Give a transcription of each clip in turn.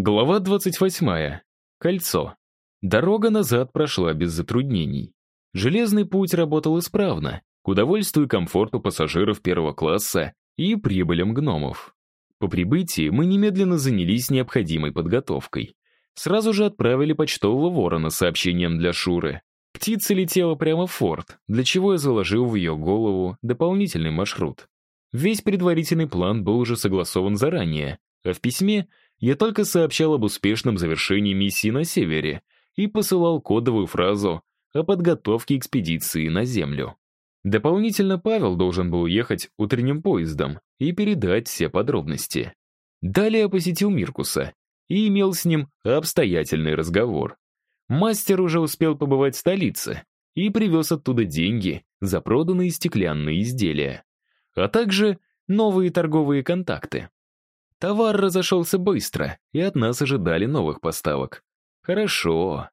Глава 28. Кольцо. Дорога назад прошла без затруднений. Железный путь работал исправно, к удовольствию и комфорту пассажиров первого класса и прибылям гномов. По прибытии мы немедленно занялись необходимой подготовкой. Сразу же отправили почтового ворона сообщением для Шуры. Птица летела прямо в форт, для чего я заложил в ее голову дополнительный маршрут. Весь предварительный план был уже согласован заранее, а в письме — я только сообщал об успешном завершении миссии на севере и посылал кодовую фразу о подготовке экспедиции на Землю. Дополнительно Павел должен был ехать утренним поездом и передать все подробности. Далее посетил Миркуса и имел с ним обстоятельный разговор. Мастер уже успел побывать в столице и привез оттуда деньги за проданные стеклянные изделия, а также новые торговые контакты. Товар разошелся быстро, и от нас ожидали новых поставок. Хорошо.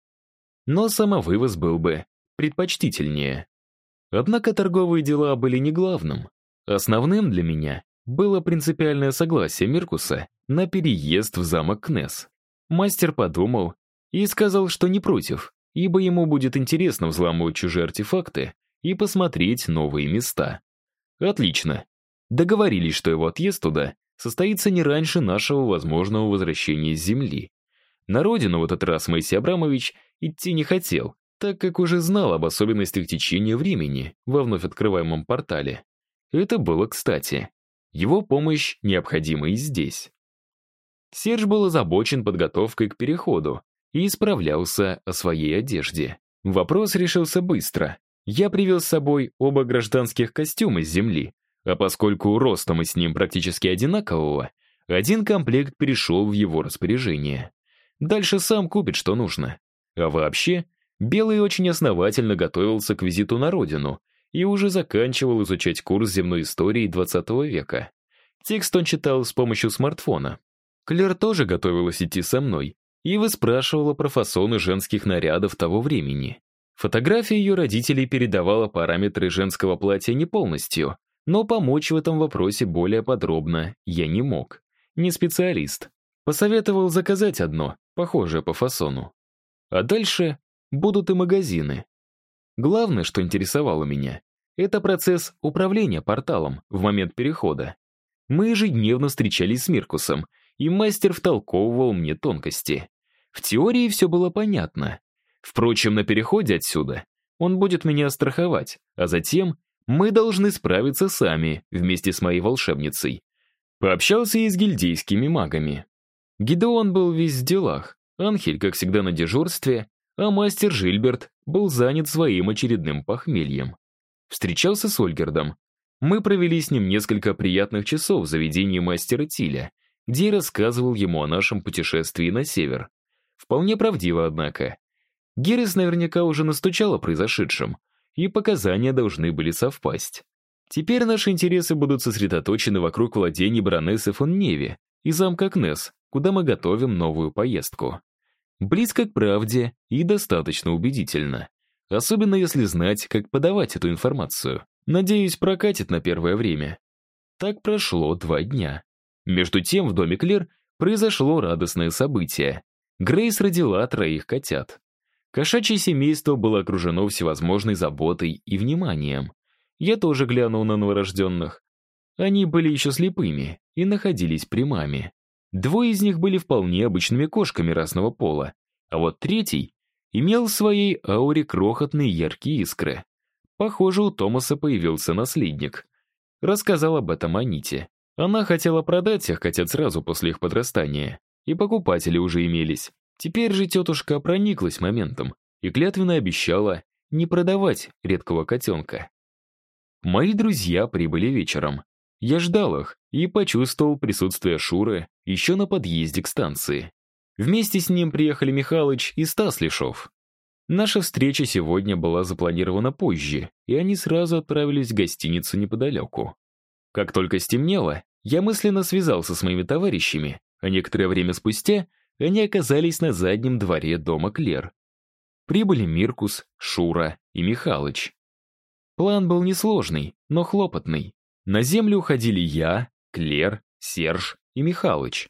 Но самовывоз был бы предпочтительнее. Однако торговые дела были не главным. Основным для меня было принципиальное согласие Миркуса на переезд в замок Кнесс. Мастер подумал и сказал, что не против, ибо ему будет интересно взламывать чужие артефакты и посмотреть новые места. Отлично. Договорились, что его отъезд туда состоится не раньше нашего возможного возвращения с Земли. На родину в этот раз Моисей Абрамович идти не хотел, так как уже знал об особенностях течения времени во вновь открываемом портале. Это было кстати. Его помощь необходима и здесь. Серж был озабочен подготовкой к переходу и исправлялся о своей одежде. Вопрос решился быстро. Я привез с собой оба гражданских костюма с земли, а поскольку роста мы с ним практически одинакового, один комплект перешел в его распоряжение. Дальше сам купит, что нужно. А вообще, Белый очень основательно готовился к визиту на родину и уже заканчивал изучать курс земной истории 20 века. Текст он читал с помощью смартфона. Клер тоже готовилась идти со мной и выспрашивала про фасоны женских нарядов того времени. Фотография ее родителей передавала параметры женского платья не полностью, но помочь в этом вопросе более подробно я не мог. Не специалист. Посоветовал заказать одно, похожее по фасону. А дальше будут и магазины. Главное, что интересовало меня, это процесс управления порталом в момент перехода. Мы ежедневно встречались с Миркусом, и мастер втолковывал мне тонкости. В теории все было понятно. Впрочем, на переходе отсюда он будет меня страховать, а затем мы должны справиться сами, вместе с моей волшебницей. Пообщался и с гильдейскими магами. Гидеон был весь в делах, Анхель, как всегда, на дежурстве, а мастер Жильберт был занят своим очередным похмельем. Встречался с Ольгердом. Мы провели с ним несколько приятных часов в заведении мастера Тиля, где я рассказывал ему о нашем путешествии на север. Вполне правдиво, однако. Геррис наверняка уже настучал о произошедшем, и показания должны были совпасть. Теперь наши интересы будут сосредоточены вокруг владений баронессы фон Неве и замка Кнесс, куда мы готовим новую поездку. Близко к правде и достаточно убедительно. Особенно если знать, как подавать эту информацию. Надеюсь, прокатит на первое время. Так прошло два дня. Между тем в доме Клер произошло радостное событие. Грейс родила троих котят. Кошачье семейство было окружено всевозможной заботой и вниманием. Я тоже глянул на новорожденных. Они были еще слепыми и находились при маме. Двое из них были вполне обычными кошками разного пола, а вот третий имел в своей ауре крохотные яркие искры. Похоже, у Томаса появился наследник. Рассказал об этом Аните. Она хотела продать всех котят сразу после их подрастания, и покупатели уже имелись. Теперь же тетушка прониклась моментом и клятвенно обещала не продавать редкого котенка. Мои друзья прибыли вечером. Я ждал их и почувствовал присутствие Шуры еще на подъезде к станции. Вместе с ним приехали Михалыч и Стас Лешов. Наша встреча сегодня была запланирована позже, и они сразу отправились в гостиницу неподалеку. Как только стемнело, я мысленно связался с моими товарищами, а некоторое время спустя они оказались на заднем дворе дома Клер. Прибыли Миркус, Шура и Михалыч. План был несложный, но хлопотный. На землю уходили я, Клер, Серж и Михалыч.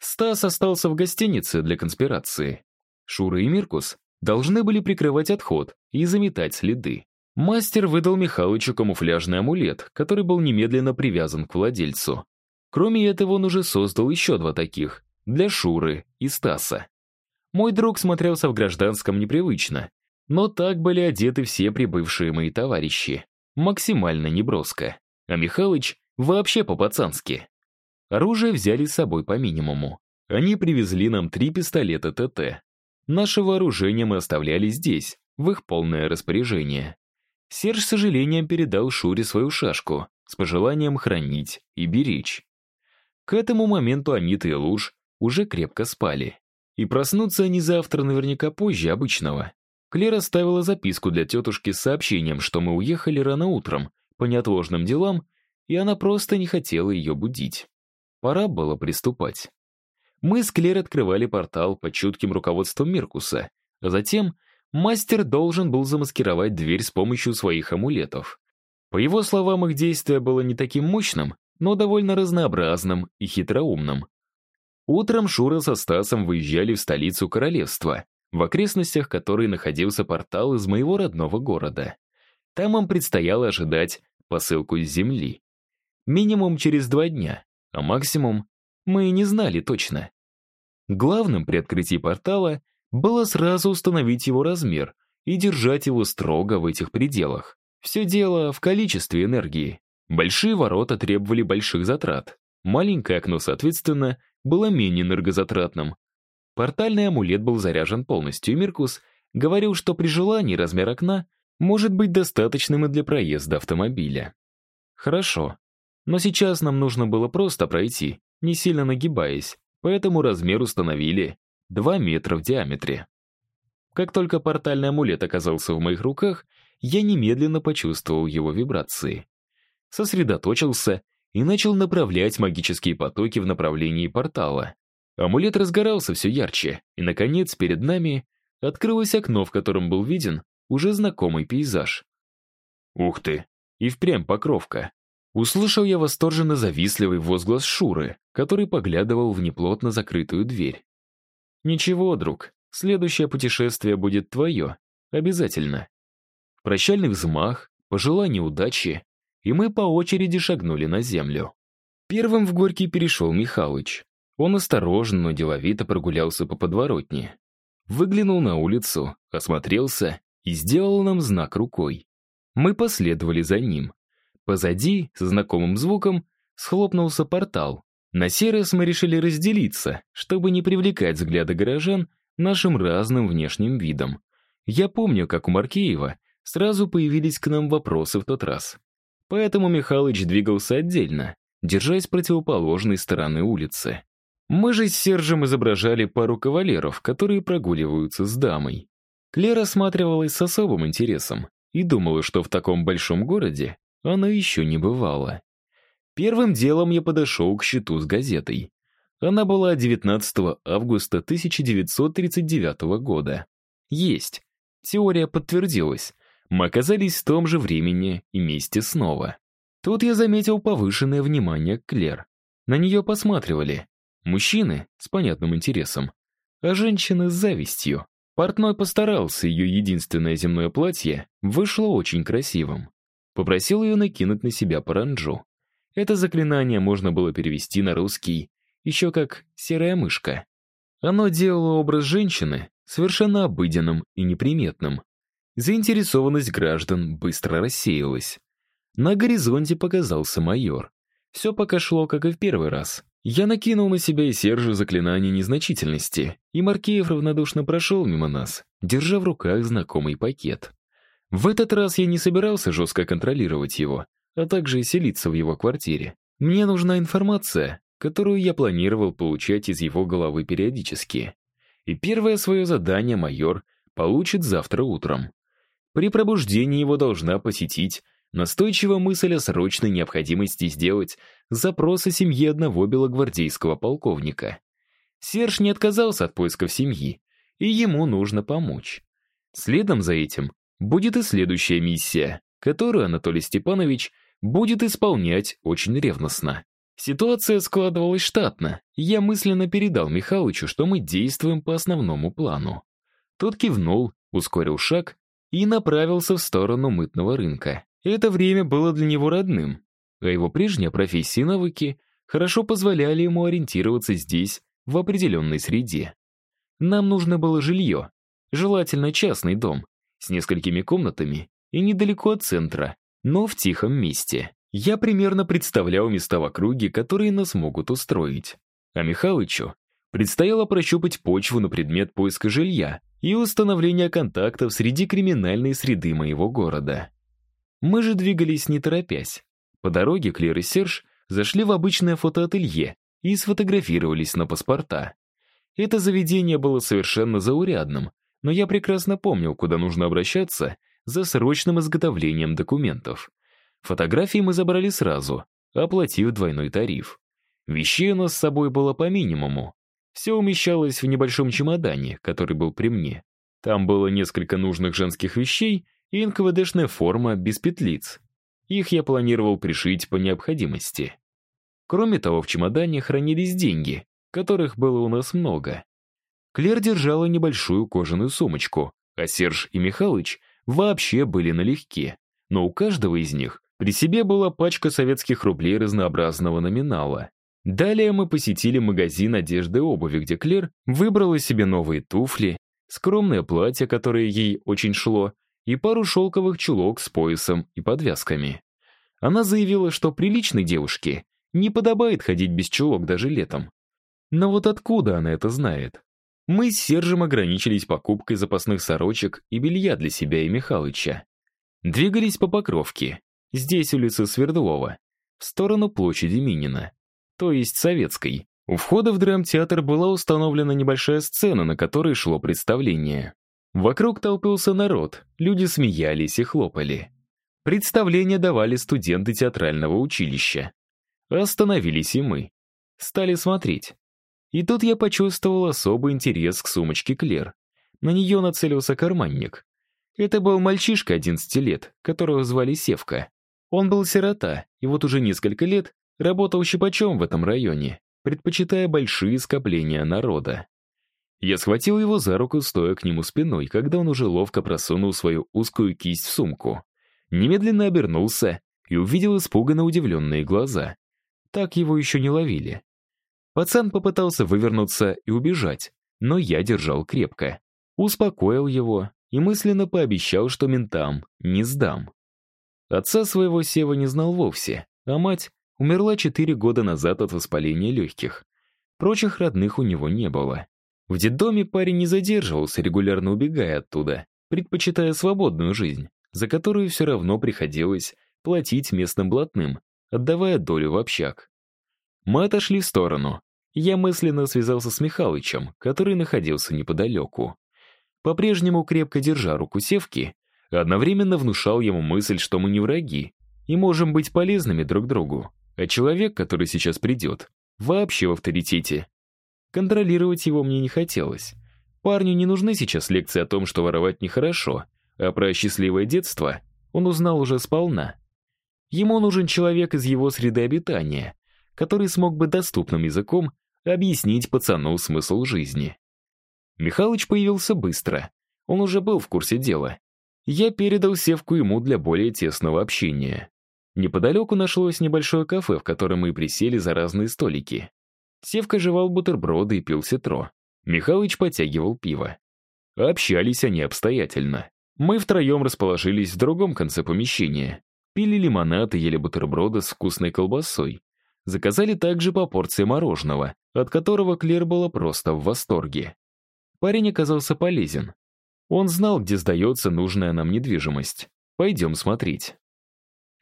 Стас остался в гостинице для конспирации. Шура и Миркус должны были прикрывать отход и заметать следы. Мастер выдал Михалычу камуфляжный амулет, который был немедленно привязан к владельцу. Кроме этого, он уже создал еще два таких — для Шуры и Стаса. Мой друг смотрелся в гражданском непривычно, но так были одеты все прибывшие мои товарищи. Максимально неброско. А Михалыч вообще по-пацански. Оружие взяли с собой по минимуму. Они привезли нам три пистолета ТТ. Наше вооружение мы оставляли здесь, в их полное распоряжение. Серж с сожалением передал Шуре свою шашку с пожеланием хранить и беречь. К этому моменту Анита и Луж уже крепко спали. И проснутся они завтра наверняка позже обычного. Клер оставила записку для тетушки с сообщением, что мы уехали рано утром, по неотложным делам, и она просто не хотела ее будить. Пора было приступать. Мы с Клер открывали портал под чутким руководством Миркуса, а затем мастер должен был замаскировать дверь с помощью своих амулетов. По его словам, их действие было не таким мощным, но довольно разнообразным и хитроумным. Утром Шура со Стасом выезжали в столицу королевства, в окрестностях которой находился портал из моего родного города. Там им предстояло ожидать посылку с земли. Минимум через два дня, а максимум мы и не знали точно. Главным при открытии портала было сразу установить его размер и держать его строго в этих пределах. Все дело в количестве энергии. Большие ворота требовали больших затрат. Маленькое окно, соответственно, было менее энергозатратным. Портальный амулет был заряжен полностью, и Миркус говорил, что при желании размер окна может быть достаточным и для проезда автомобиля. Хорошо. Но сейчас нам нужно было просто пройти, не сильно нагибаясь, поэтому размер установили 2 метра в диаметре. Как только портальный амулет оказался в моих руках, я немедленно почувствовал его вибрации. Сосредоточился и начал направлять магические потоки в направлении портала. Амулет разгорался все ярче, и, наконец, перед нами открылось окно, в котором был виден уже знакомый пейзаж. Ух ты! И впрямь покровка. Услышал я восторженно завистливый возглас Шуры, который поглядывал в неплотно закрытую дверь. «Ничего, друг, следующее путешествие будет твое. Обязательно». Прощальный взмах, пожелание удачи, и мы по очереди шагнули на землю. Первым в Горький перешел Михалыч. Он осторожно, но деловито прогулялся по подворотне. Выглянул на улицу, осмотрелся и сделал нам знак рукой. Мы последовали за ним. Позади, со знакомым звуком, схлопнулся портал. На сей мы решили разделиться, чтобы не привлекать взгляды горожан нашим разным внешним видом. Я помню, как у Маркеева сразу появились к нам вопросы в тот раз. Поэтому Михалыч двигался отдельно, держась противоположной стороны улицы. Мы же с Сержем изображали пару кавалеров, которые прогуливаются с дамой. Клера осматривалась с особым интересом и думала, что в таком большом городе она еще не бывала. Первым делом я подошел к счету с газетой. Она была 19 августа 1939 года. Есть. Теория подтвердилась. Мы оказались в том же времени и месте снова. Тут я заметил повышенное внимание Клер. На нее посматривали. Мужчины с понятным интересом, а женщины с завистью. Портной постарался, ее единственное земное платье вышло очень красивым. Попросил ее накинуть на себя паранджу. Это заклинание можно было перевести на русский еще как «серая мышка». Оно делало образ женщины совершенно обыденным и неприметным. Заинтересованность граждан быстро рассеялась. На горизонте показался майор. Все пока шло, как и в первый раз. Я накинул на себя и Сержу заклинание незначительности, и Маркеев равнодушно прошел мимо нас, держа в руках знакомый пакет. В этот раз я не собирался жестко контролировать его, а также селиться в его квартире. Мне нужна информация, которую я планировал получать из его головы периодически. И первое свое задание майор получит завтра утром. При пробуждении его должна посетить Настойчивая мысль о срочной необходимости сделать запрос о семье одного белогвардейского полковника. Серж не отказался от поисков семьи, и ему нужно помочь. Следом за этим будет и следующая миссия, которую Анатолий Степанович будет исполнять очень ревностно. Ситуация складывалась штатно, я мысленно передал Михалычу, что мы действуем по основному плану. Тот кивнул, ускорил шаг и направился в сторону мытного рынка. Это время было для него родным, а его прежняя профессия и навыки хорошо позволяли ему ориентироваться здесь, в определенной среде. Нам нужно было жилье, желательно частный дом, с несколькими комнатами и недалеко от центра, но в тихом месте. Я примерно представлял места в округе, которые нас могут устроить. А Михалычу предстояло прощупать почву на предмет поиска жилья и установления контактов среди криминальной среды моего города. Мы же двигались не торопясь. По дороге Клер и Серж зашли в обычное фотоателье и сфотографировались на паспорта. Это заведение было совершенно заурядным, но я прекрасно помнил, куда нужно обращаться за срочным изготовлением документов. Фотографии мы забрали сразу, оплатив двойной тариф. Вещей у нас с собой было по минимуму. Все умещалось в небольшом чемодане, который был при мне. Там было несколько нужных женских вещей и НКВДшная форма без петлиц. Их я планировал пришить по необходимости. Кроме того, в чемодане хранились деньги, которых было у нас много. Клер держала небольшую кожаную сумочку, а Серж и Михалыч вообще были налегке. Но у каждого из них при себе была пачка советских рублей разнообразного номинала. Далее мы посетили магазин одежды и обуви, где Клер выбрала себе новые туфли, скромное платье, которое ей очень шло, и пару шелковых чулок с поясом и подвязками. Она заявила, что приличной девушке не подобает ходить без чулок даже летом. Но вот откуда она это знает? Мы с Сержем ограничились покупкой запасных сорочек и белья для себя и Михалыча. Двигались по Покровке, здесь улица Свердлова, в сторону площади Минина, то есть Советской. У входа в драмтеатр была установлена небольшая сцена, на которой шло представление. Вокруг толпился народ, люди смеялись и хлопали. Представление давали студенты театрального училища. Остановились и мы. Стали смотреть. И тут я почувствовал особый интерес к сумочке Клер. На нее нацелился карманник. Это был мальчишка 11 лет, которого звали Севка. Он был сирота, и вот уже несколько лет работал щипачом в этом районе, предпочитая большие скопления народа. Я схватил его за руку, стоя к нему спиной, когда он уже ловко просунул свою узкую кисть в сумку. Немедленно обернулся и увидел испуганно удивленные глаза. Так его еще не ловили. Пацан попытался вывернуться и убежать, но я держал крепко. Успокоил его и мысленно пообещал, что ментам не сдам. Отца своего Сева не знал вовсе, а мать умерла четыре года назад от воспаления легких. Прочих родных у него не было. В детдоме парень не задерживался, регулярно убегая оттуда, предпочитая свободную жизнь, за которую все равно приходилось платить местным блатным, отдавая долю в общак. Мы отошли в сторону, я мысленно связался с Михалычем, который находился неподалеку. По-прежнему крепко держа руку Севки, одновременно внушал ему мысль, что мы не враги и можем быть полезными друг другу, а человек, который сейчас придет, вообще в авторитете. Контролировать его мне не хотелось. Парню не нужны сейчас лекции о том, что воровать нехорошо, а про счастливое детство он узнал уже сполна. Ему нужен человек из его среды обитания, который смог бы доступным языком объяснить пацану смысл жизни. Михалыч появился быстро. Он уже был в курсе дела. Я передал севку ему для более тесного общения. Неподалеку нашлось небольшое кафе, в котором мы присели за разные столики. Севка жевал бутерброды и пил ситро. Михалыч подтягивал пиво. Общались они обстоятельно. Мы втроем расположились в другом конце помещения. Пили лимонад и ели бутерброды с вкусной колбасой. Заказали также по порции мороженого, от которого Клер была просто в восторге. Парень оказался полезен. Он знал, где сдается нужная нам недвижимость. Пойдем смотреть.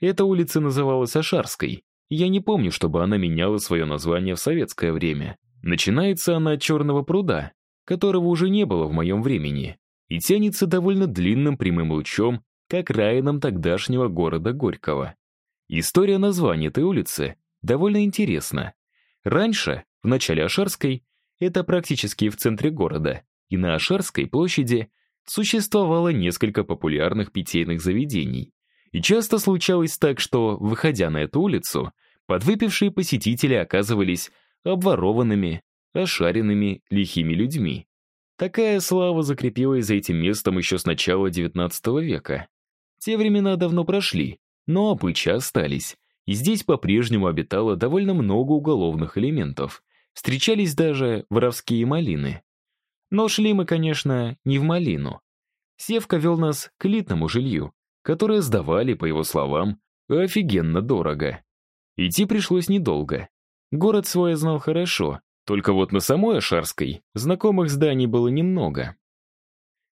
Эта улица называлась Ашарской. Я не помню, чтобы она меняла свое название в советское время. Начинается она от Черного пруда, которого уже не было в моем времени, и тянется довольно длинным прямым лучом как окраинам тогдашнего города Горького. История названия этой улицы довольно интересно. Раньше, в начале Ашарской, это практически в центре города, и на Ашарской площади существовало несколько популярных питейных заведений. И часто случалось так, что, выходя на эту улицу, Подвыпившие посетители оказывались обворованными, ошаренными, лихими людьми. Такая слава закрепилась за этим местом еще с начала XIX века. Те времена давно прошли, но обычаи остались, и здесь по-прежнему обитало довольно много уголовных элементов. Встречались даже воровские малины. Но шли мы, конечно, не в малину. Севка вел нас к элитному жилью, которое сдавали, по его словам, офигенно дорого. Идти пришлось недолго. Город свой знал хорошо, только вот на самой Ашарской знакомых зданий было немного.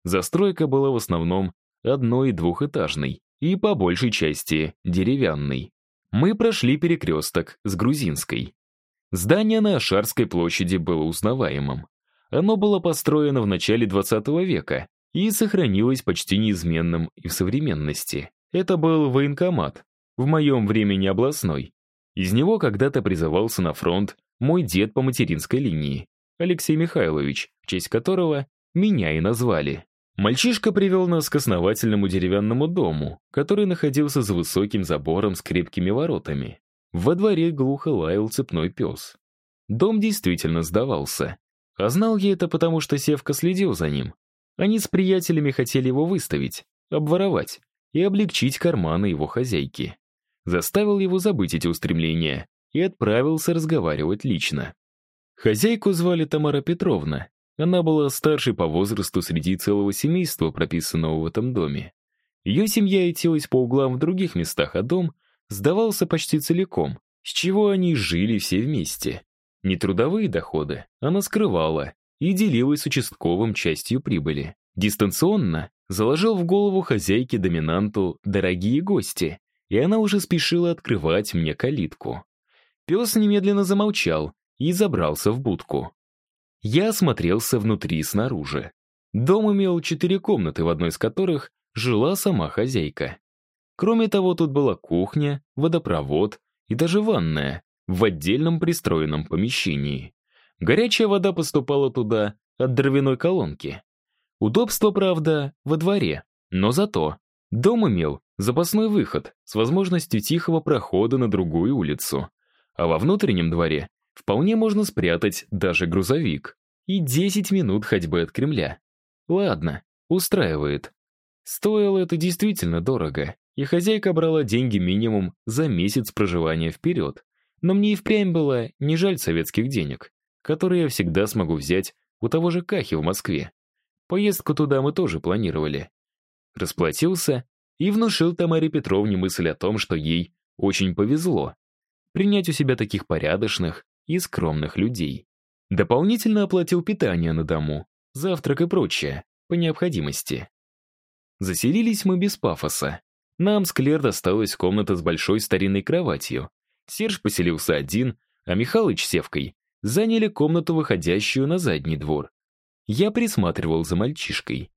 Застройка была в основном одно- и двухэтажной, и по большей части деревянной. Мы прошли перекресток с Грузинской. Здание на Ашарской площади было узнаваемым. Оно было построено в начале 20 века и сохранилось почти неизменным и в современности. Это был военкомат, в моем времени областной. Из него когда-то призывался на фронт мой дед по материнской линии, Алексей Михайлович, в честь которого меня и назвали. Мальчишка привел нас к основательному деревянному дому, который находился за высоким забором с крепкими воротами. Во дворе глухо лаял цепной пес. Дом действительно сдавался. А знал я это потому, что Севка следил за ним. Они с приятелями хотели его выставить, обворовать и облегчить карманы его хозяйки. Заставил его забыть эти устремления и отправился разговаривать лично. Хозяйку звали Тамара Петровна. Она была старшей по возрасту среди целого семейства, прописанного в этом доме. Ее семья ютилась по углам в других местах, а дом сдавался почти целиком, с чего они жили все вместе. Нетрудовые доходы она скрывала и делилась с участковым частью прибыли. Дистанционно заложил в голову хозяйке-доминанту дорогие гости, и она уже спешила открывать мне калитку. Пес немедленно замолчал и забрался в будку. Я осмотрелся внутри и снаружи. Дом имел четыре комнаты, в одной из которых жила сама хозяйка. Кроме того, тут была кухня, водопровод и даже ванная в отдельном пристроенном помещении. Горячая вода поступала туда от дровяной колонки. Удобство, правда, во дворе, но зато дом имел запасной выход с возможностью тихого прохода на другую улицу. А во внутреннем дворе вполне можно спрятать даже грузовик. И 10 минут ходьбы от Кремля. Ладно, устраивает. Стоило это действительно дорого, и хозяйка брала деньги минимум за месяц проживания вперед. Но мне и впрямь было не жаль советских денег, которые я всегда смогу взять у того же Кахи в Москве. Поездку туда мы тоже планировали. Расплатился и внушил Тамаре Петровне мысль о том, что ей очень повезло принять у себя таких порядочных и скромных людей. Дополнительно оплатил питание на дому, завтрак и прочее, по необходимости. Заселились мы без пафоса. Нам с Клер досталась комната с большой старинной кроватью. Серж поселился один, а Михалыч с Севкой заняли комнату, выходящую на задний двор. Я присматривал за мальчишкой.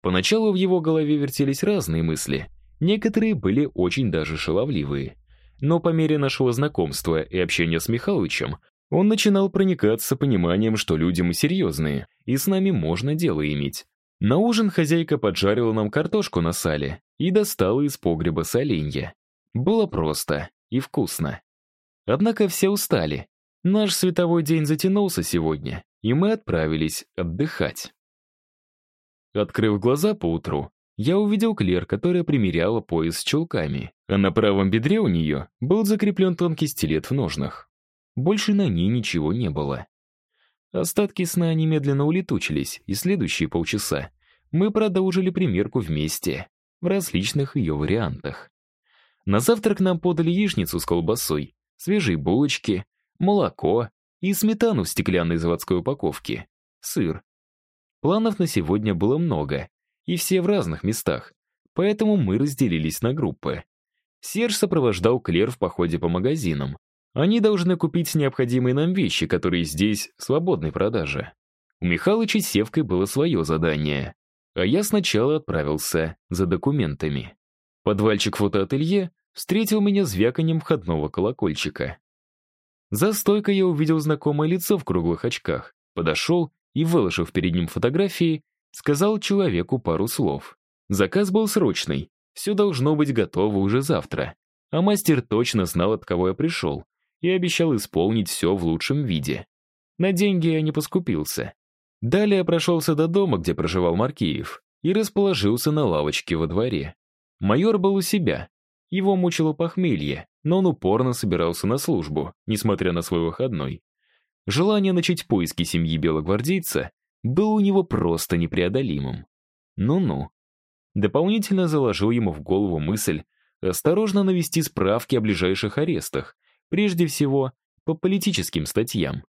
Поначалу в его голове вертелись разные мысли. Некоторые были очень даже шаловливые. Но по мере нашего знакомства и общения с Михалычем, он начинал проникаться пониманием, что люди мы серьезные, и с нами можно дело иметь. На ужин хозяйка поджарила нам картошку на сале и достала из погреба соленья. Было просто и вкусно. Однако все устали. Наш световой день затянулся сегодня, и мы отправились отдыхать. Открыв глаза поутру, я увидел Клер, которая примеряла пояс с чулками, а на правом бедре у нее был закреплен тонкий стилет в ножнах. Больше на ней ничего не было. Остатки сна немедленно улетучились, и следующие полчаса мы продолжили примерку вместе, в различных ее вариантах. На завтрак нам подали яичницу с колбасой, свежие булочки, молоко и сметану в стеклянной заводской упаковке, сыр. Планов на сегодня было много, и все в разных местах, поэтому мы разделились на группы. Серж сопровождал Клер в походе по магазинам. Они должны купить необходимые нам вещи, которые здесь в свободной продаже. У Михалыча с Севкой было свое задание, а я сначала отправился за документами. Подвальчик фотоателье встретил меня звяканием входного колокольчика. За стойкой я увидел знакомое лицо в круглых очках, подошел и, выложив перед ним фотографии, Сказал человеку пару слов. Заказ был срочный, все должно быть готово уже завтра. А мастер точно знал, от кого я пришел, и обещал исполнить все в лучшем виде. На деньги я не поскупился. Далее прошелся до дома, где проживал Маркиев, и расположился на лавочке во дворе. Майор был у себя. Его мучило похмелье, но он упорно собирался на службу, несмотря на свой выходной. Желание начать поиски семьи белогвардейца было у него просто непреодолимым. Ну-ну. Дополнительно заложил ему в голову мысль осторожно навести справки о ближайших арестах, прежде всего по политическим статьям.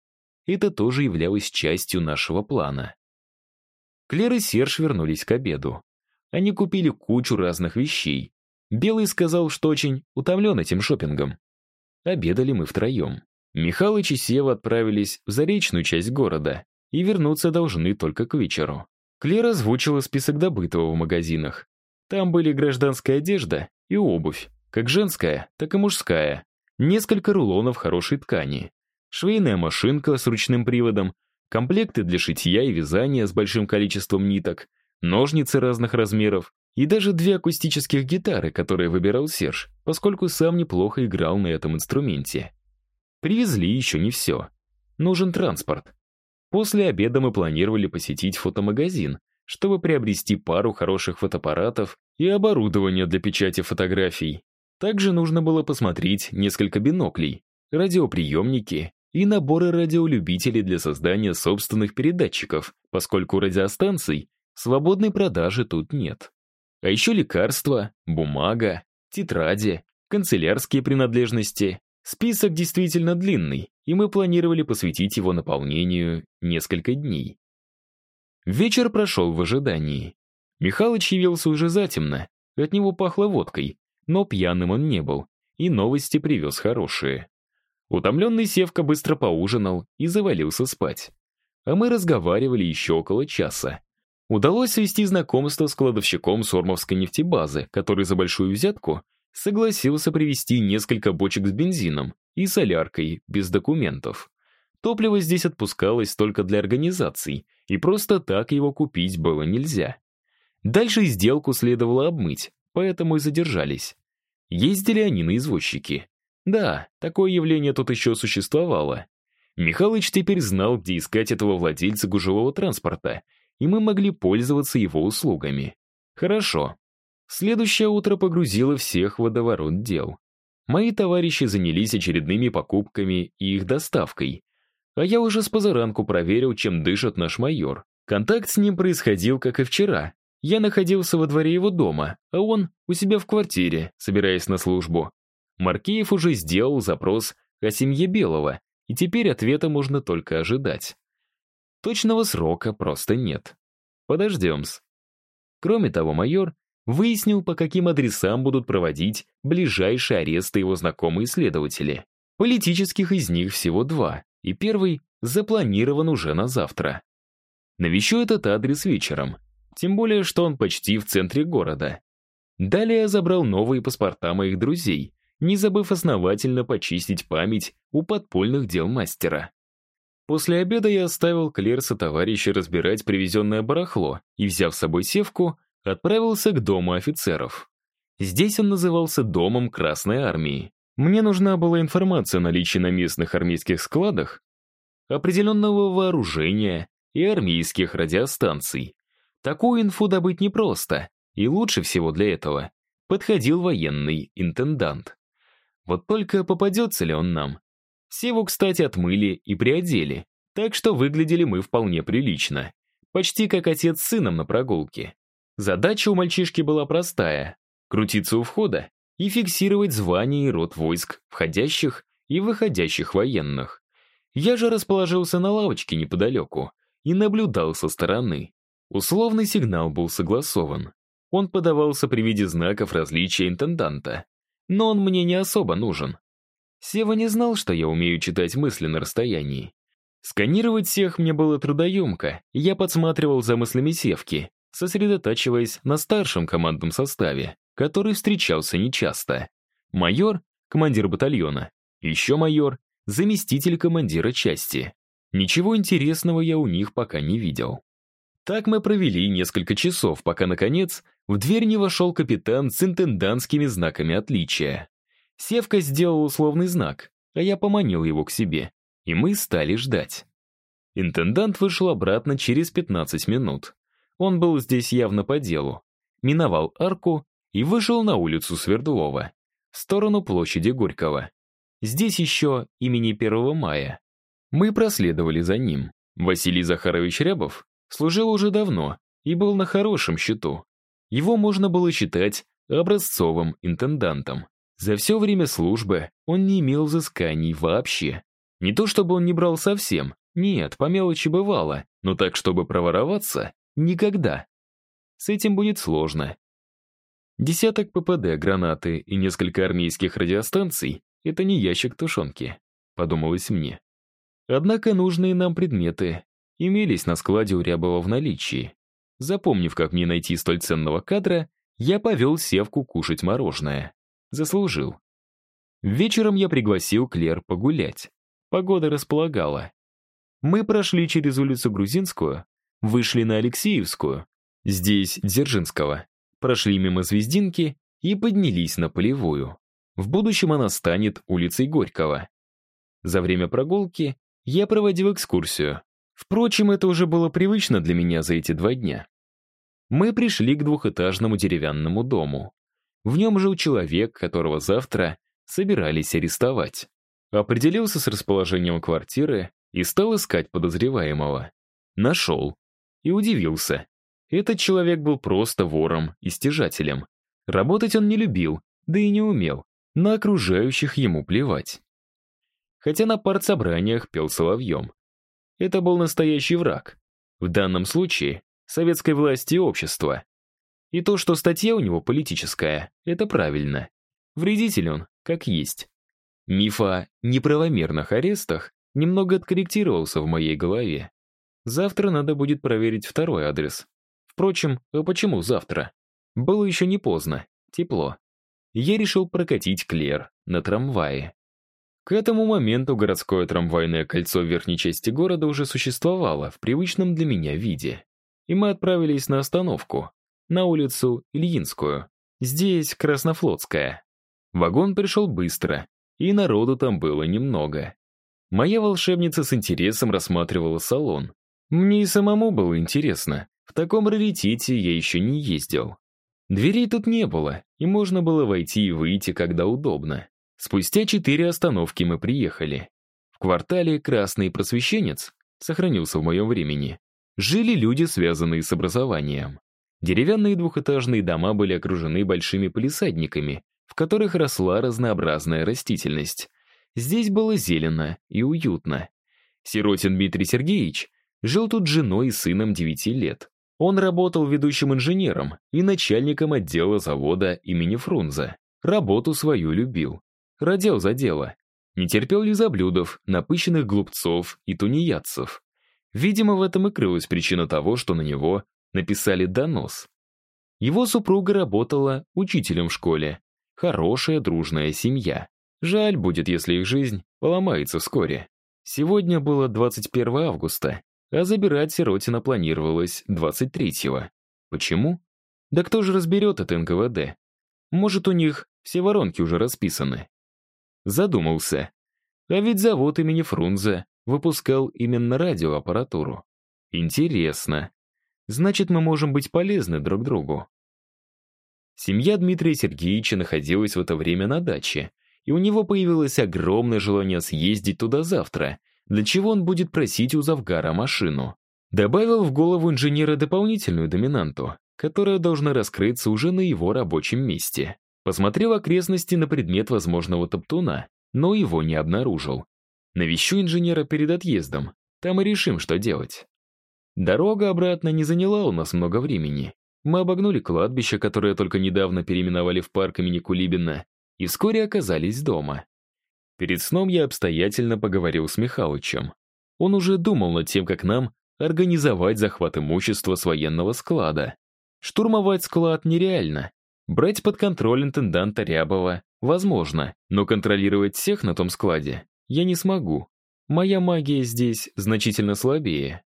Это тоже являлось частью нашего плана. Клер и Серж вернулись к обеду. Они купили кучу разных вещей. Белый сказал, что очень утомлен этим шопингом. Обедали мы втроем. Михалыч и Сева отправились в заречную часть города и вернуться должны только к вечеру. Клер озвучила список добытого в магазинах. Там были гражданская одежда и обувь, как женская, так и мужская, несколько рулонов хорошей ткани, швейная машинка с ручным приводом, комплекты для шитья и вязания с большим количеством ниток, ножницы разных размеров и даже две акустических гитары, которые выбирал Серж, поскольку сам неплохо играл на этом инструменте. Привезли еще не все. Нужен транспорт. После обеда мы планировали посетить фотомагазин, чтобы приобрести пару хороших фотоаппаратов и оборудование для печати фотографий. Также нужно было посмотреть несколько биноклей, радиоприемники и наборы радиолюбителей для создания собственных передатчиков, поскольку радиостанций свободной продажи тут нет. А еще лекарства, бумага, тетради, канцелярские принадлежности. Список действительно длинный, и мы планировали посвятить его наполнению несколько дней. Вечер прошел в ожидании. Михалыч явился уже затемно, от него пахло водкой, но пьяным он не был, и новости привез хорошие. Утомленный Севка быстро поужинал и завалился спать. А мы разговаривали еще около часа. Удалось свести знакомство с кладовщиком Сормовской нефтебазы, который за большую взятку согласился привезти несколько бочек с бензином и соляркой без документов. Топливо здесь отпускалось только для организаций, и просто так его купить было нельзя. Дальше сделку следовало обмыть, поэтому и задержались. Ездили они на извозчики. Да, такое явление тут еще существовало. Михалыч теперь знал, где искать этого владельца гужевого транспорта, и мы могли пользоваться его услугами. Хорошо. Следующее утро погрузило всех в водоворот дел. Мои товарищи занялись очередными покупками и их доставкой. А я уже с позаранку проверил, чем дышит наш майор. Контакт с ним происходил, как и вчера. Я находился во дворе его дома, а он у себя в квартире, собираясь на службу. Маркеев уже сделал запрос о семье Белого, и теперь ответа можно только ожидать. Точного срока просто нет. Подождем-с. Кроме того, майор выяснил, по каким адресам будут проводить ближайшие аресты его знакомые следователи. Политических из них всего два, и первый запланирован уже на завтра. Навещу этот адрес вечером, тем более, что он почти в центре города. Далее я забрал новые паспорта моих друзей, не забыв основательно почистить память у подпольных дел мастера. После обеда я оставил Клерса товарища разбирать привезенное барахло и, взяв с собой севку, отправился к дому офицеров. Здесь он назывался Домом Красной Армии. Мне нужна была информация о наличии на местных армейских складах определенного вооружения и армейских радиостанций. Такую инфу добыть непросто, и лучше всего для этого подходил военный интендант. Вот только попадется ли он нам? Севу, кстати, отмыли и приодели, так что выглядели мы вполне прилично. Почти как отец с сыном на прогулке. Задача у мальчишки была простая — крутиться у входа и фиксировать звание и род войск, входящих и выходящих военных. Я же расположился на лавочке неподалеку и наблюдал со стороны. Условный сигнал был согласован. Он подавался при виде знаков различия интенданта но он мне не особо нужен. Сева не знал, что я умею читать мысли на расстоянии. Сканировать всех мне было трудоемко, и я подсматривал за мыслями Севки, сосредотачиваясь на старшем командном составе, который встречался нечасто. Майор — командир батальона, еще майор — заместитель командира части. Ничего интересного я у них пока не видел. Так мы провели несколько часов, пока, наконец, в дверь не вошел капитан с интендантскими знаками отличия. Севка сделал условный знак, а я поманил его к себе, и мы стали ждать. Интендант вышел обратно через 15 минут. Он был здесь явно по делу. Миновал арку и вышел на улицу Свердлова, в сторону площади Горького. Здесь еще имени 1 мая. Мы проследовали за ним. Василий Захарович Рябов служил уже давно и был на хорошем счету. Его можно было считать образцовым интендантом. За все время службы он не имел взысканий вообще. Не то чтобы он не брал совсем, нет, по мелочи бывало, но так, чтобы провороваться, никогда. С этим будет сложно. Десяток ППД, гранаты и несколько армейских радиостанций — это не ящик тушенки, подумалось мне. Однако нужные нам предметы имелись на складе у Рябова в наличии. Запомнив, как мне найти столь ценного кадра, я повел Севку кушать мороженое. Заслужил. Вечером я пригласил Клер погулять. Погода располагала. Мы прошли через улицу Грузинскую, вышли на Алексеевскую, здесь Дзержинского, прошли мимо Звездинки и поднялись на Полевую. В будущем она станет улицей Горького. За время прогулки я проводил экскурсию. Впрочем, это уже было привычно для меня за эти два дня. Мы пришли к двухэтажному деревянному дому. В нем жил человек, которого завтра собирались арестовать. Определился с расположением квартиры и стал искать подозреваемого. Нашел. И удивился. Этот человек был просто вором и стяжателем. Работать он не любил, да и не умел. На окружающих ему плевать. Хотя на партсобраниях пел соловьем. Это был настоящий враг. В данном случае советской власти и общества. И то, что статья у него политическая, это правильно. Вредитель он, как есть. Миф о неправомерных арестах немного откорректировался в моей голове. Завтра надо будет проверить второй адрес. Впрочем, а почему завтра? Было еще не поздно, тепло. Я решил прокатить Клер на трамвае. К этому моменту городское трамвайное кольцо в верхней части города уже существовало в привычном для меня виде. И мы отправились на остановку, на улицу Ильинскую. Здесь Краснофлотская. Вагон пришел быстро, и народу там было немного. Моя волшебница с интересом рассматривала салон. Мне и самому было интересно. В таком раритете я еще не ездил. Дверей тут не было, и можно было войти и выйти, когда удобно. Спустя четыре остановки мы приехали. В квартале «Красный просвещенец» сохранился в моем времени. Жили люди, связанные с образованием. Деревянные двухэтажные дома были окружены большими полисадниками, в которых росла разнообразная растительность. Здесь было зелено и уютно. Сиротин Дмитрий Сергеевич жил тут с женой и сыном 9 лет. Он работал ведущим инженером и начальником отдела завода имени Фрунзе. Работу свою любил. Родил за дело. Не терпел лизоблюдов, напыщенных глупцов и тунеядцев. Видимо, в этом и крылась причина того, что на него написали донос. Его супруга работала учителем в школе. Хорошая дружная семья. Жаль будет, если их жизнь поломается вскоре. Сегодня было 21 августа, а забирать Сиротина планировалось 23-го. Почему? Да кто же разберет это НКВД? Может, у них все воронки уже расписаны? Задумался. А ведь завод имени Фрунзе выпускал именно радиоаппаратуру. Интересно. Значит, мы можем быть полезны друг другу. Семья Дмитрия Сергеевича находилась в это время на даче, и у него появилось огромное желание съездить туда завтра, для чего он будет просить у Завгара машину. Добавил в голову инженера дополнительную доминанту, которая должна раскрыться уже на его рабочем месте. Посмотрел окрестности на предмет возможного топтуна, но его не обнаружил. Навещу инженера перед отъездом, там и решим, что делать. Дорога обратно не заняла у нас много времени. Мы обогнули кладбище, которое только недавно переименовали в парк имени Кулибина, и вскоре оказались дома. Перед сном я обстоятельно поговорил с Михалычем. Он уже думал над тем, как нам организовать захват имущества с военного склада. Штурмовать склад нереально. Брать под контроль интенданта Рябова возможно, но контролировать всех на том складе я не смогу. Моя магия здесь значительно слабее.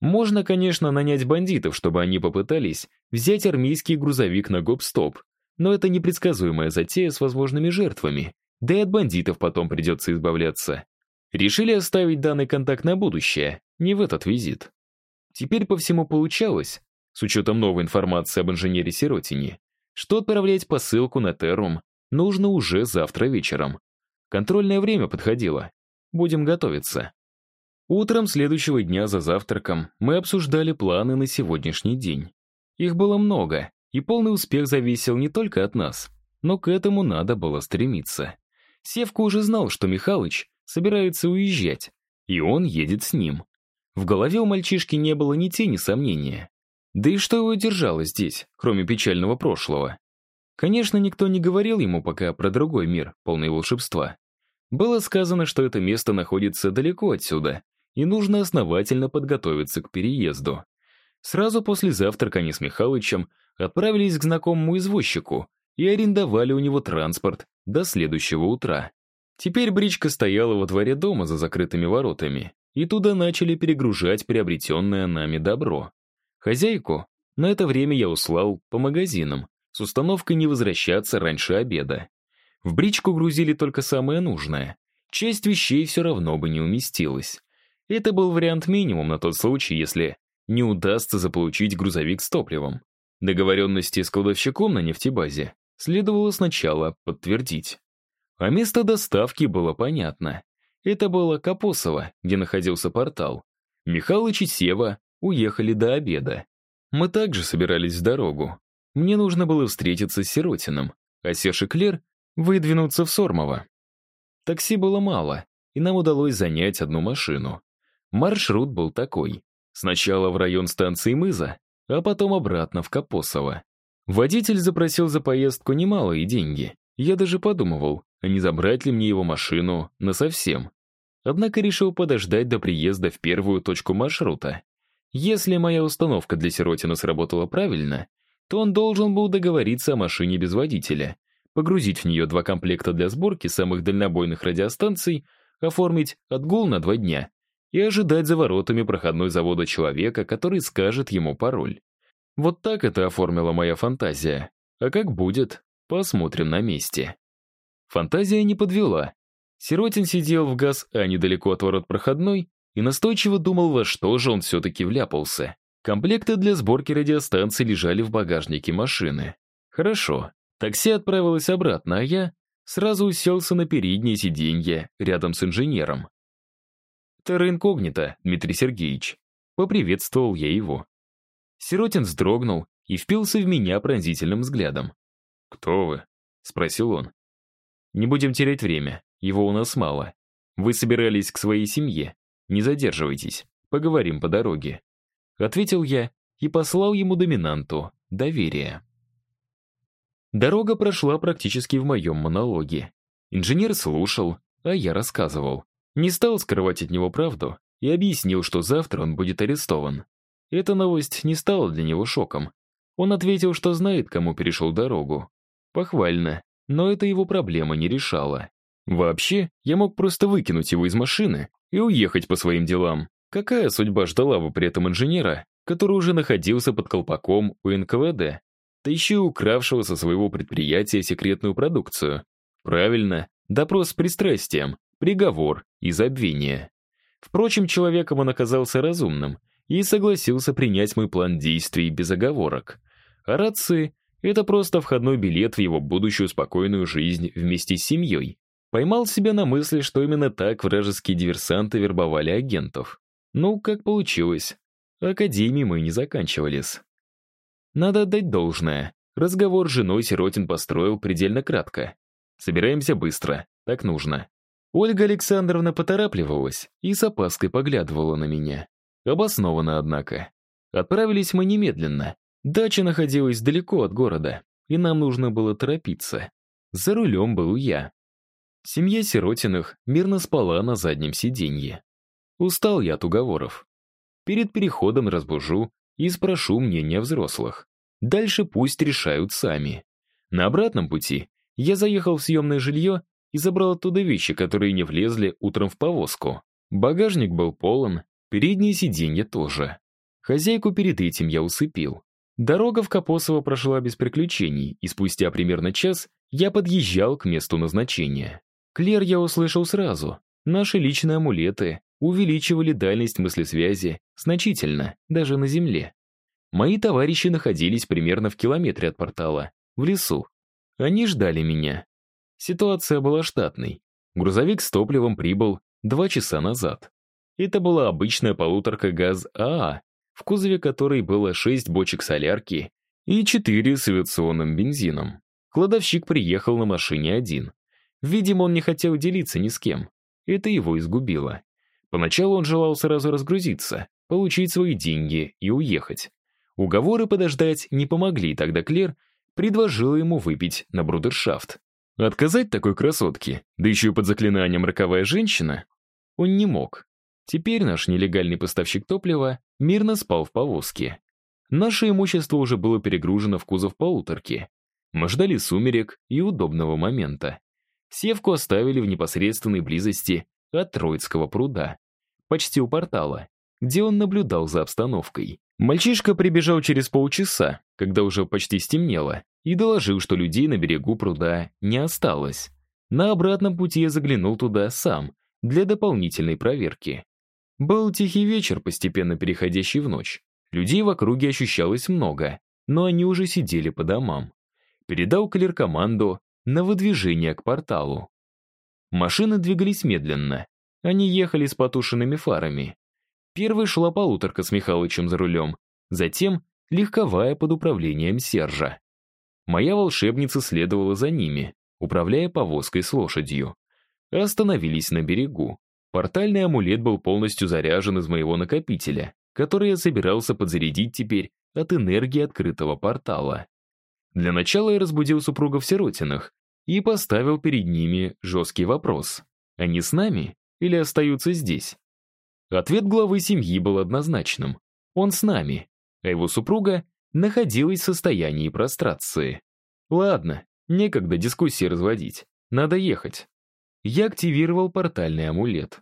Можно, конечно, нанять бандитов, чтобы они попытались взять армейский грузовик на гоп-стоп, но это непредсказуемая затея с возможными жертвами, да и от бандитов потом придется избавляться. Решили оставить данный контакт на будущее, не в этот визит. Теперь по всему получалось, с учетом новой информации об инженере Сиротине, что отправлять посылку на Террум нужно уже завтра вечером. Контрольное время подходило. Будем готовиться. Утром следующего дня за завтраком мы обсуждали планы на сегодняшний день. Их было много, и полный успех зависел не только от нас, но к этому надо было стремиться. Севка уже знал, что Михалыч собирается уезжать, и он едет с ним. В голове у мальчишки не было ни тени сомнения. Да и что его держало здесь, кроме печального прошлого? Конечно, никто не говорил ему пока про другой мир, полный волшебства. Было сказано, что это место находится далеко отсюда, и нужно основательно подготовиться к переезду. Сразу после завтрака они с Михалычем отправились к знакомому извозчику и арендовали у него транспорт до следующего утра. Теперь бричка стояла во дворе дома за закрытыми воротами, и туда начали перегружать приобретенное нами добро. Хозяйку на это время я услал по магазинам с установкой не возвращаться раньше обеда. В бричку грузили только самое нужное. Часть вещей все равно бы не уместилась. Это был вариант минимум на тот случай, если не удастся заполучить грузовик с топливом. Договоренности с кладовщиком на нефтебазе следовало сначала подтвердить. А место доставки было понятно. Это было Капосово, где находился портал. Михалыч и Сева уехали до обеда. Мы также собирались в дорогу. Мне нужно было встретиться с Сиротиным, а Серж и Клер выдвинуться в Сормово. Такси было мало, и нам удалось занять одну машину. Маршрут был такой. Сначала в район станции Мыза, а потом обратно в Капосово. Водитель запросил за поездку немалые деньги. Я даже подумывал, а не забрать ли мне его машину насовсем. Однако решил подождать до приезда в первую точку маршрута. Если моя установка для Сиротина сработала правильно, то он должен был договориться о машине без водителя, погрузить в нее два комплекта для сборки самых дальнобойных радиостанций, оформить отгул на два дня и ожидать за воротами проходной завода человека, который скажет ему пароль. Вот так это оформила моя фантазия. А как будет, посмотрим на месте. Фантазия не подвела. Сиротин сидел в газ, а недалеко от ворот проходной, и настойчиво думал, во что же он все-таки вляпался. Комплекты для сборки радиостанции лежали в багажнике машины. Хорошо. Такси отправилось обратно, а я сразу уселся на переднее сиденье рядом с инженером. «Терра инкогнито, Дмитрий Сергеевич». Поприветствовал я его. Сиротин вздрогнул и впился в меня пронзительным взглядом. «Кто вы?» — спросил он. «Не будем терять время, его у нас мало. Вы собирались к своей семье. Не задерживайтесь, поговорим по дороге». Ответил я и послал ему доминанту доверие. Дорога прошла практически в моем монологе. Инженер слушал, а я рассказывал. Не стал скрывать от него правду и объяснил, что завтра он будет арестован. Эта новость не стала для него шоком. Он ответил, что знает, кому перешел дорогу. Похвально, но это его проблема не решала. Вообще, я мог просто выкинуть его из машины и уехать по своим делам. Какая судьба ждала бы при этом инженера, который уже находился под колпаком у НКВД, да еще и укравшего со своего предприятия секретную продукцию? Правильно, допрос с пристрастием, приговор и забвение. Впрочем, человеком он оказался разумным и согласился принять мой план действий без оговорок. А рации — это просто входной билет в его будущую спокойную жизнь вместе с семьей. Поймал себя на мысли, что именно так вражеские диверсанты вербовали агентов. Ну, как получилось. Академии мы не заканчивались. Надо отдать должное. Разговор с женой Сиротин построил предельно кратко. Собираемся быстро, так нужно. Ольга Александровна поторапливалась и с опаской поглядывала на меня. Обоснованно, однако. Отправились мы немедленно. Дача находилась далеко от города, и нам нужно было торопиться. За рулем был я. Семья Сиротиных мирно спала на заднем сиденье. Устал я от уговоров. Перед переходом разбужу и спрошу мнения взрослых. Дальше пусть решают сами. На обратном пути я заехал в съемное жилье и забрал оттуда вещи, которые не влезли утром в повозку. Багажник был полон, передние сиденья тоже. Хозяйку перед этим я усыпил. Дорога в Капосово прошла без приключений, и спустя примерно час я подъезжал к месту назначения. Клер я услышал сразу. Наши личные амулеты увеличивали дальность мыслесвязи значительно, даже на Земле. Мои товарищи находились примерно в километре от портала, в лесу. Они ждали меня. Ситуация была штатной. Грузовик с топливом прибыл два часа назад. Это была обычная полуторка ГАЗ-АА, в кузове которой было шесть бочек солярки и четыре с авиационным бензином. Кладовщик приехал на машине один. Видимо, он не хотел делиться ни с кем. Это его изгубило. Поначалу он желал сразу разгрузиться, получить свои деньги и уехать. Уговоры подождать не помогли, тогда Клер предложила ему выпить на брудершафт. Отказать такой красотке, да еще и под заклинанием «роковая женщина», он не мог. Теперь наш нелегальный поставщик топлива мирно спал в повозке. Наше имущество уже было перегружено в кузов полуторки. Мы ждали сумерек и удобного момента. Севку оставили в непосредственной близости от Троицкого пруда, почти у портала, где он наблюдал за обстановкой. Мальчишка прибежал через полчаса, когда уже почти стемнело, и доложил, что людей на берегу пруда не осталось. На обратном пути я заглянул туда сам, для дополнительной проверки. Был тихий вечер, постепенно переходящий в ночь. Людей в округе ощущалось много, но они уже сидели по домам. Передал Клер команду на выдвижение к порталу. Машины двигались медленно. Они ехали с потушенными фарами. Первой шла полуторка с Михалычем за рулем, затем легковая под управлением Сержа. Моя волшебница следовала за ними, управляя повозкой с лошадью. Остановились на берегу. Портальный амулет был полностью заряжен из моего накопителя, который я собирался подзарядить теперь от энергии открытого портала. Для начала я разбудил супругов Сиротиных и поставил перед ними жесткий вопрос. Они с нами или остаются здесь? Ответ главы семьи был однозначным. Он с нами, а его супруга находилась в состоянии прострации. Ладно, некогда дискуссии разводить. Надо ехать. Я активировал портальный амулет.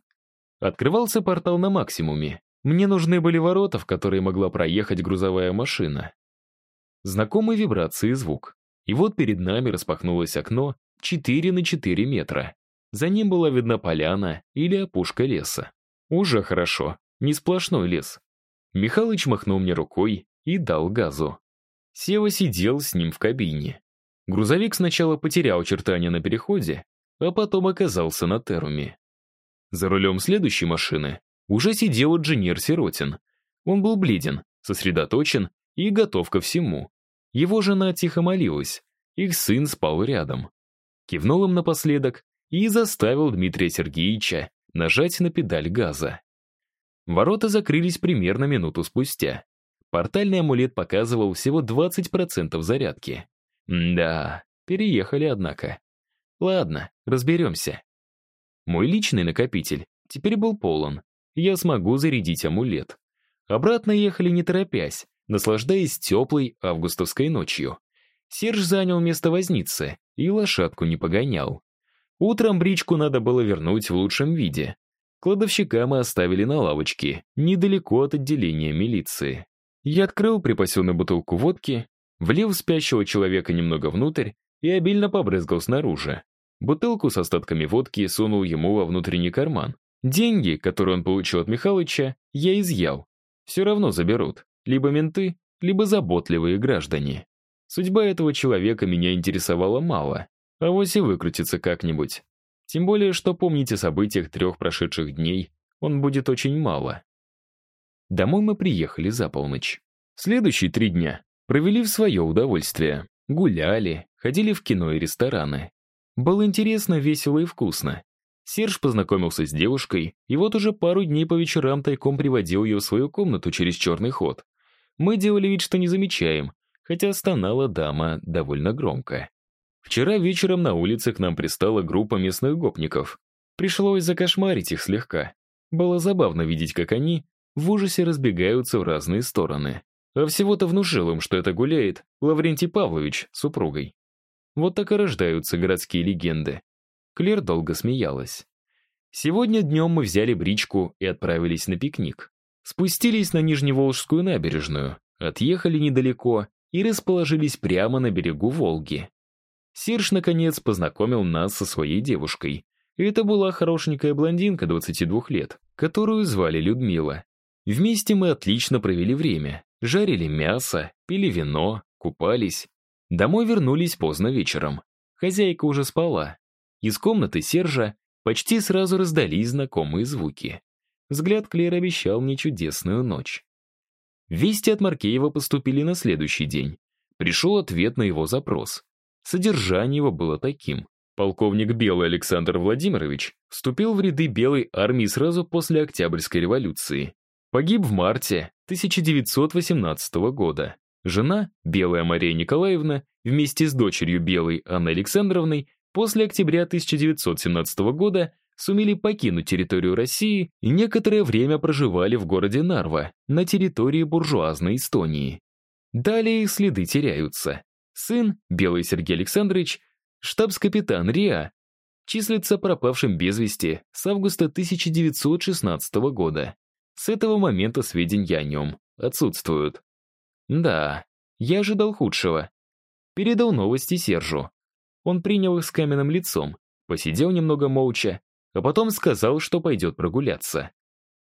Открывался портал на максимуме. Мне нужны были ворота, в которые могла проехать грузовая машина. Знакомые вибрации и звук. И вот перед нами распахнулось окно 4 на 4 метра. За ним была видна поляна или опушка леса. Уже хорошо, не сплошной лес. Михалыч махнул мне рукой и дал газу. Сева сидел с ним в кабине. Грузовик сначала потерял очертания на переходе, а потом оказался на теруме. За рулем следующей машины уже сидел инженер Сиротин. Он был бледен, сосредоточен и готов ко всему. Его жена тихо молилась, их сын спал рядом. Кивнул им напоследок и заставил Дмитрия Сергеевича нажать на педаль газа. Ворота закрылись примерно минуту спустя. Портальный амулет показывал всего 20% зарядки. да, переехали, однако. Ладно, разберемся. Мой личный накопитель теперь был полон. Я смогу зарядить амулет. Обратно ехали не торопясь, наслаждаясь теплой августовской ночью. Серж занял место возницы и лошадку не погонял. Утром бричку надо было вернуть в лучшем виде. Кладовщика мы оставили на лавочке, недалеко от отделения милиции. Я открыл припасенную бутылку водки, влил спящего человека немного внутрь и обильно побрызгал снаружи. Бутылку с остатками водки сунул ему во внутренний карман. Деньги, которые он получил от Михалыча, я изъял. Все равно заберут. Либо менты, либо заботливые граждане. Судьба этого человека меня интересовала мало. А вось и выкрутится как-нибудь. Тем более, что помнить о событиях трех прошедших дней он будет очень мало. Домой мы приехали за полночь. Следующие три дня провели в свое удовольствие. Гуляли, ходили в кино и рестораны. Было интересно, весело и вкусно. Серж познакомился с девушкой, и вот уже пару дней по вечерам тайком приводил ее в свою комнату через черный ход. Мы делали вид, что не замечаем, хотя стонала дама довольно громко. Вчера вечером на улице к нам пристала группа местных гопников. Пришлось закошмарить их слегка. Было забавно видеть, как они в ужасе разбегаются в разные стороны. А всего-то внушил им, что это гуляет Лаврентий Павлович с супругой. Вот так и рождаются городские легенды. Клер долго смеялась. Сегодня днем мы взяли бричку и отправились на пикник. Спустились на Нижневолжскую набережную, отъехали недалеко и расположились прямо на берегу Волги. Серж, наконец, познакомил нас со своей девушкой. Это была хорошенькая блондинка 22 лет, которую звали Людмила. Вместе мы отлично провели время. Жарили мясо, пили вино, купались. Домой вернулись поздно вечером. Хозяйка уже спала. Из комнаты Сержа почти сразу раздались знакомые звуки. Взгляд Клэр обещал мне чудесную ночь. Вести от Маркеева поступили на следующий день. Пришел ответ на его запрос. Содержание его было таким. Полковник Белый Александр Владимирович вступил в ряды Белой армии сразу после Октябрьской революции. Погиб в марте 1918 года. Жена, Белая Мария Николаевна, вместе с дочерью Белой Анной Александровной, после октября 1917 года сумели покинуть территорию России и некоторое время проживали в городе Нарва, на территории буржуазной Эстонии. Далее следы теряются. Сын, Белый Сергей Александрович, штабс-капитан РИА, числится пропавшим без вести с августа 1916 года. С этого момента сведения о нем отсутствуют. Да, я ожидал худшего. Передал новости Сержу. Он принял их с каменным лицом, посидел немного молча, а потом сказал, что пойдет прогуляться.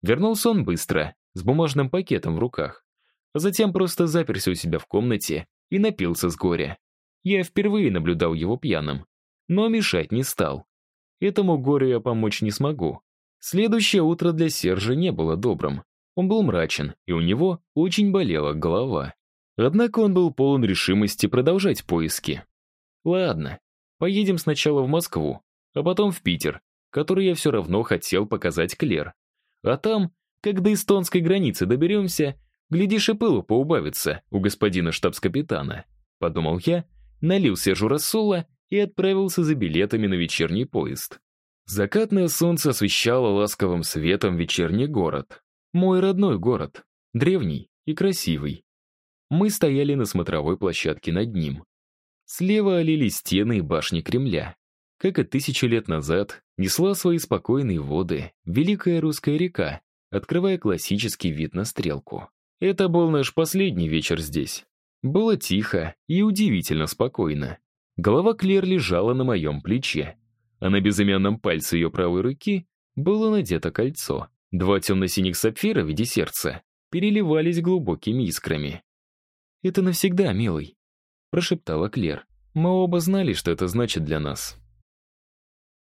Вернулся он быстро, с бумажным пакетом в руках. А затем просто заперся у себя в комнате и напился с горя. Я впервые наблюдал его пьяным, но мешать не стал. Этому горю я помочь не смогу. Следующее утро для Сержа не было добрым. Он был мрачен, и у него очень болела голова. Однако он был полон решимости продолжать поиски. Ладно, поедем сначала в Москву, а потом в Питер, который я все равно хотел показать Клер. А там, как до эстонской границы доберемся, глядишь и пылу поубавится у господина штабс-капитана. Подумал я налил Сержу рассола и отправился за билетами на вечерний поезд. Закатное солнце освещало ласковым светом вечерний город. Мой родной город, древний и красивый. Мы стояли на смотровой площадке над ним. Слева олили стены и башни Кремля. Как и тысячи лет назад, несла свои спокойные воды Великая Русская река, открывая классический вид на стрелку. Это был наш последний вечер здесь. Было тихо и удивительно спокойно. Голова Клер лежала на моем плече, а на безымянном пальце ее правой руки было надето кольцо. Два темно-синих сапфира в виде сердца переливались глубокими искрами. «Это навсегда, милый», — прошептала Клер. «Мы оба знали, что это значит для нас.